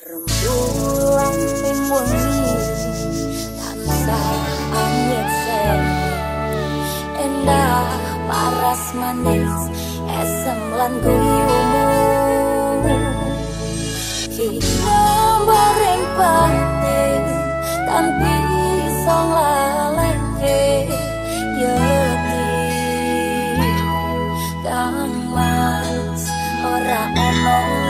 Rembulan wengi tansah anyet endah paras manis esem lan guyumu kita bareng batin tanpa song laleke yeti kang mas ora ono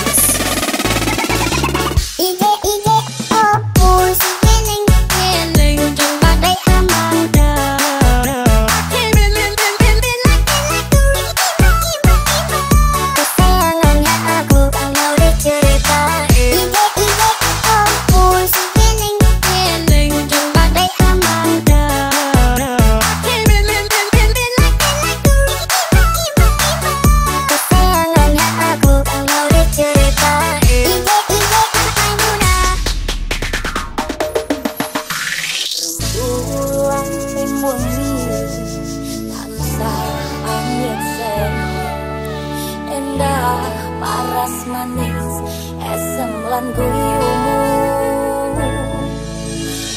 paras manis esem lan guyumu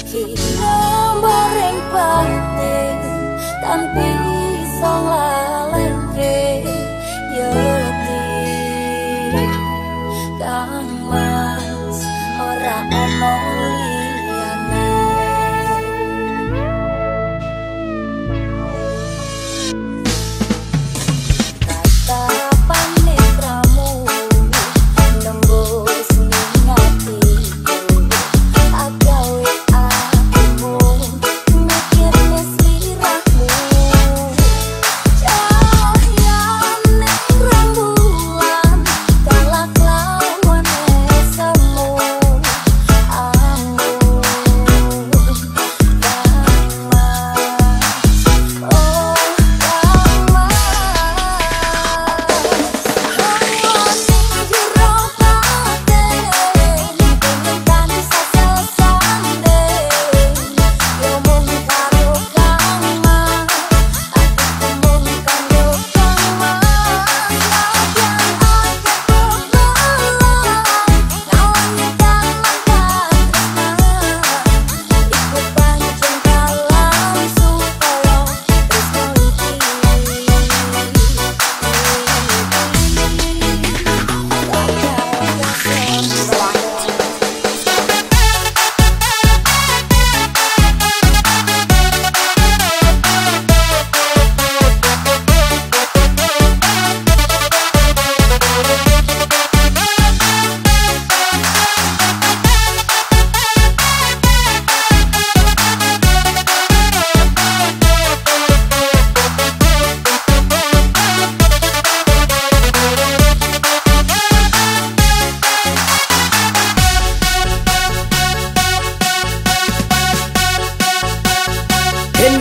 kita bareng batin tanpa song lalengke yeti. Kang mas ora ono